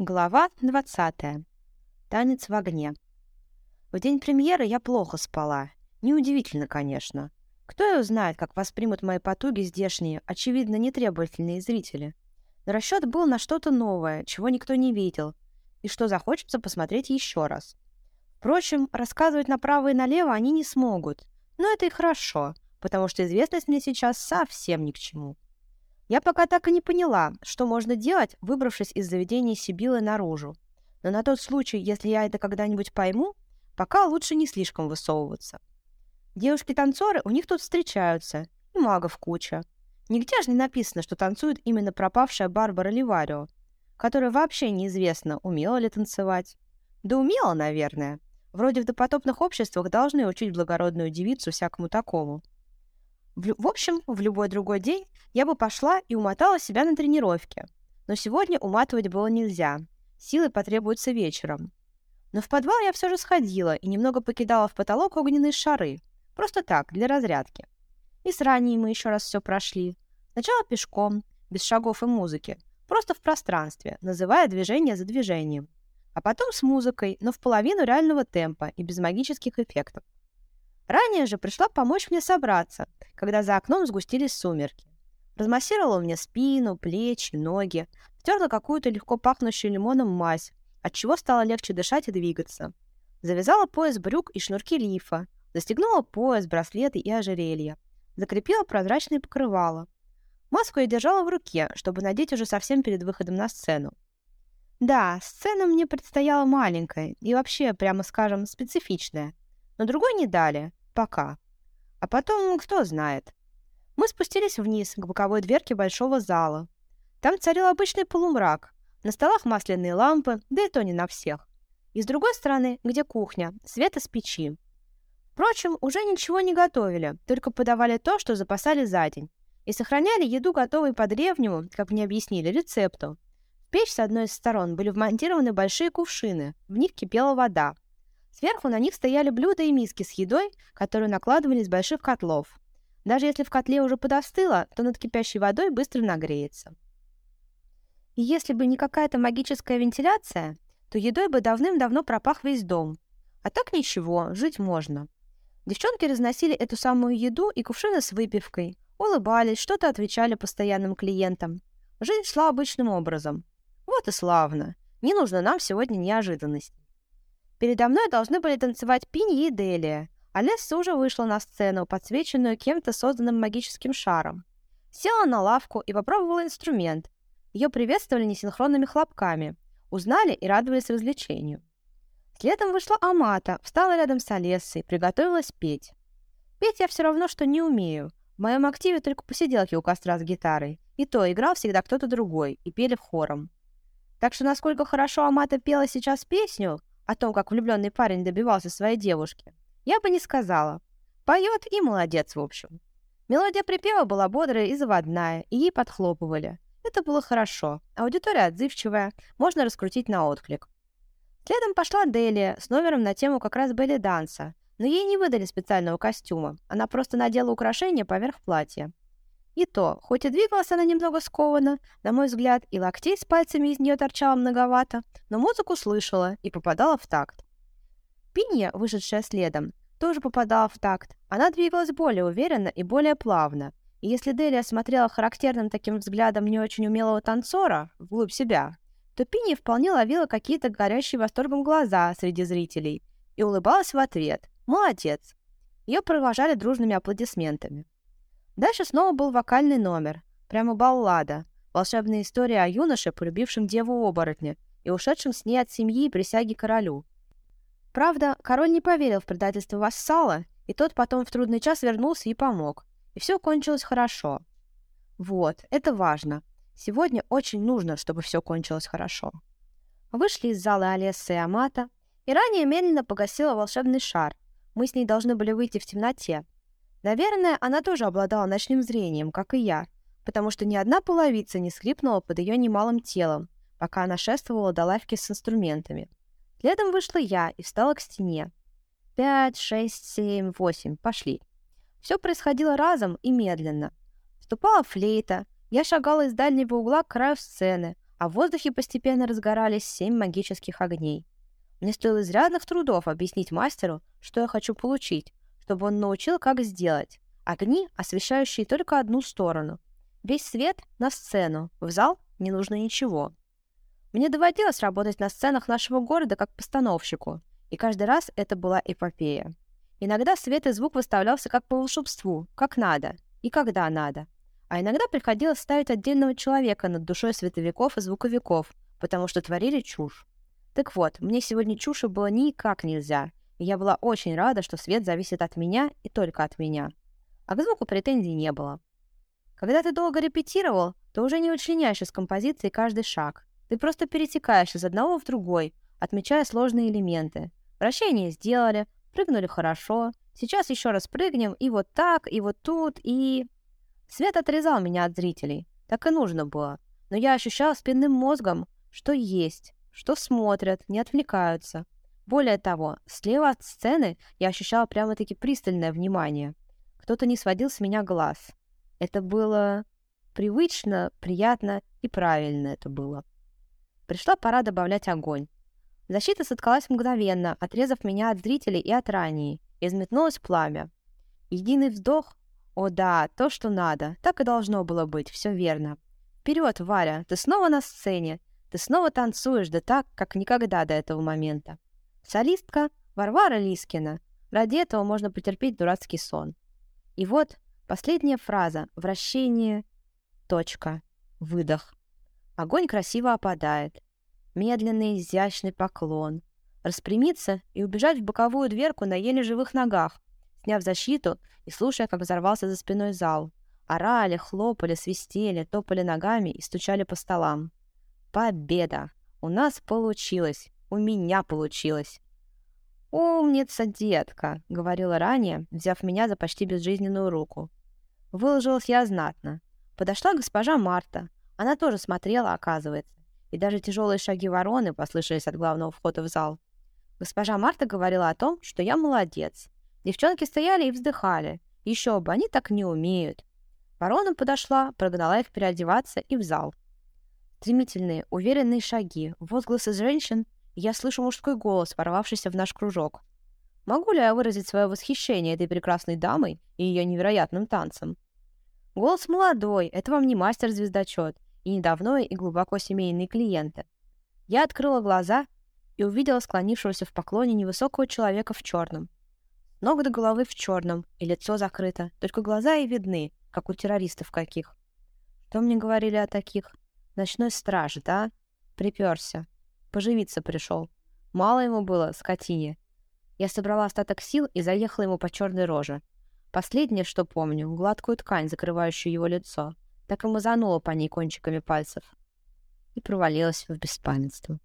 Глава 20. Танец в огне. В день премьеры я плохо спала. Неудивительно, конечно. Кто ее знает, как воспримут мои потуги здешние, очевидно, нетребовательные зрители. Но расчет был на что-то новое, чего никто не видел, и что захочется посмотреть еще раз. Впрочем, рассказывать направо и налево они не смогут. Но это и хорошо, потому что известность мне сейчас совсем ни к чему. Я пока так и не поняла, что можно делать, выбравшись из заведения Сибилы наружу. Но на тот случай, если я это когда-нибудь пойму, пока лучше не слишком высовываться. Девушки-танцоры у них тут встречаются, и магов куча. Нигде же не написано, что танцует именно пропавшая Барбара Ливарио, которая вообще неизвестно, умела ли танцевать. Да умела, наверное. Вроде в допотопных обществах должны учить благородную девицу всякому такому. В, в общем, в любой другой день я бы пошла и умотала себя на тренировке. Но сегодня уматывать было нельзя. Силы потребуются вечером. Но в подвал я все же сходила и немного покидала в потолок огненные шары. Просто так, для разрядки. И с ранней мы еще раз все прошли. Сначала пешком, без шагов и музыки, просто в пространстве, называя движение за движением. А потом с музыкой, но в половину реального темпа и без магических эффектов. Ранее же пришла помочь мне собраться, когда за окном сгустились сумерки. Размассировала мне спину, плечи, ноги, втерла какую-то легко пахнущую лимоном мазь, отчего стало легче дышать и двигаться. Завязала пояс брюк и шнурки лифа, застегнула пояс, браслеты и ожерелья, закрепила прозрачное покрывало. Маску я держала в руке, чтобы надеть уже совсем перед выходом на сцену. Да, сцена мне предстояла маленькая и вообще, прямо скажем, специфичная – но другой не дали. Пока. А потом, кто знает. Мы спустились вниз, к боковой дверке большого зала. Там царил обычный полумрак. На столах масляные лампы, да и то не на всех. И с другой стороны, где кухня, свет из печи. Впрочем, уже ничего не готовили, только подавали то, что запасали за день. И сохраняли еду готовой по древнему, как мне объяснили, рецепту. В печь с одной из сторон были вмонтированы большие кувшины, в них кипела вода. Сверху на них стояли блюда и миски с едой, которые накладывали из больших котлов. Даже если в котле уже подостыло, то над кипящей водой быстро нагреется. И если бы не какая-то магическая вентиляция, то едой бы давным-давно пропах весь дом. А так ничего, жить можно. Девчонки разносили эту самую еду и кувшины с выпивкой, улыбались, что-то отвечали постоянным клиентам. Жизнь шла обычным образом. Вот и славно. Не нужно нам сегодня неожиданностей. Передо мной должны были танцевать Пиньи и Делия, а уже вышла на сцену, подсвеченную кем-то созданным магическим шаром. Села на лавку и попробовала инструмент. Ее приветствовали несинхронными хлопками, узнали и радовались развлечению. Следом вышла Амата, встала рядом с Олессой, приготовилась петь. Петь я все равно, что не умею. В моем активе только посиделки у костра с гитарой. И то играл всегда кто-то другой, и пели хором. Так что насколько хорошо Амата пела сейчас песню, о том, как влюбленный парень добивался своей девушки, я бы не сказала. Поет и молодец, в общем. Мелодия припева была бодрая и заводная, и ей подхлопывали. Это было хорошо. Аудитория отзывчивая, можно раскрутить на отклик. Следом пошла Делия с номером на тему как раз Белли Данса, но ей не выдали специального костюма, она просто надела украшение поверх платья. И то, хоть и двигалась она немного скованно, на мой взгляд, и локтей с пальцами из нее торчало многовато, но музыку слышала и попадала в такт. Пинья, вышедшая следом, тоже попадала в такт. Она двигалась более уверенно и более плавно. И если Делия смотрела характерным таким взглядом не очень умелого танцора вглубь себя, то Пинья вполне ловила какие-то горящие восторгом глаза среди зрителей и улыбалась в ответ. «Молодец!» Ее провожали дружными аплодисментами. Дальше снова был вокальный номер, прямо баллада, волшебная история о юноше, полюбившем деву-оборотня и ушедшем с ней от семьи и присяги королю. Правда, король не поверил в предательство вассала, и тот потом в трудный час вернулся и помог. И все кончилось хорошо. Вот, это важно. Сегодня очень нужно, чтобы все кончилось хорошо. Вышли из зала Олесса и Амата, и ранее медленно погасила волшебный шар. Мы с ней должны были выйти в темноте, Наверное, она тоже обладала ночным зрением, как и я, потому что ни одна половица не скрипнула под ее немалым телом, пока она шествовала до лавки с инструментами. Следом вышла я и встала к стене. Пять, шесть, семь, восемь. Пошли. Все происходило разом и медленно. Вступала флейта. Я шагала из дальнего угла к краю сцены, а в воздухе постепенно разгорались семь магических огней. Мне стоило изрядных трудов объяснить мастеру, что я хочу получить, чтобы он научил, как сделать. Огни, освещающие только одну сторону. Весь свет на сцену, в зал не нужно ничего. Мне доводилось работать на сценах нашего города как постановщику, и каждый раз это была эпопея. Иногда свет и звук выставлялся как по волшебству, как надо и когда надо. А иногда приходилось ставить отдельного человека над душой световиков и звуковиков, потому что творили чушь. Так вот, мне сегодня чуши было никак нельзя, я была очень рада, что свет зависит от меня и только от меня. А к звуку претензий не было. Когда ты долго репетировал, то уже не учленяешь из композиции каждый шаг. Ты просто перетекаешь из одного в другой, отмечая сложные элементы. Вращение сделали, прыгнули хорошо, сейчас еще раз прыгнем, и вот так, и вот тут, и... Свет отрезал меня от зрителей. Так и нужно было. Но я ощущала спинным мозгом, что есть, что смотрят, не отвлекаются. Более того, слева от сцены я ощущала прямо-таки пристальное внимание. Кто-то не сводил с меня глаз. Это было привычно, приятно и правильно это было. Пришла пора добавлять огонь. Защита соткалась мгновенно, отрезав меня от зрителей и от ранее. Изметнулось пламя. Единый вздох. О да, то, что надо. Так и должно было быть, все верно. Вперед, Варя, ты снова на сцене. Ты снова танцуешь, да так, как никогда до этого момента. Солистка Варвара Лискина. Ради этого можно потерпеть дурацкий сон. И вот последняя фраза. Вращение. Точка. Выдох. Огонь красиво опадает. Медленный, изящный поклон. Распрямиться и убежать в боковую дверку на еле живых ногах, сняв защиту и слушая, как взорвался за спиной зал. Орали, хлопали, свистели, топали ногами и стучали по столам. Победа! У нас получилось! У меня получилось! «Умница, детка!» — говорила ранее, взяв меня за почти безжизненную руку. Выложилась я знатно. Подошла госпожа Марта, она тоже смотрела, оказывается. И даже тяжелые шаги вороны послышались от главного входа в зал. Госпожа Марта говорила о том, что я молодец. Девчонки стояли и вздыхали. Еще бы, они так не умеют. Ворона подошла, прогнала их переодеваться и в зал. Стремительные, уверенные шаги, возгласы женщин, я слышу мужской голос, ворвавшийся в наш кружок. Могу ли я выразить свое восхищение этой прекрасной дамой и ее невероятным танцем? Голос молодой, это вам не мастер-звездочет, и недавно и глубоко семейные клиенты. Я открыла глаза и увидела склонившегося в поклоне невысокого человека в черном. Ног до головы в черном, и лицо закрыто, только глаза и видны, как у террористов каких. Что мне говорили о таких? Ночной страж, да? Приперся. Поживиться пришел. Мало ему было, скотине. Я собрала остаток сил и заехала ему по черной роже. Последнее, что помню, гладкую ткань, закрывающую его лицо. Так и мазанула по ней кончиками пальцев. И провалилась в беспамятство.